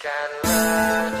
Berikanlah jawaban,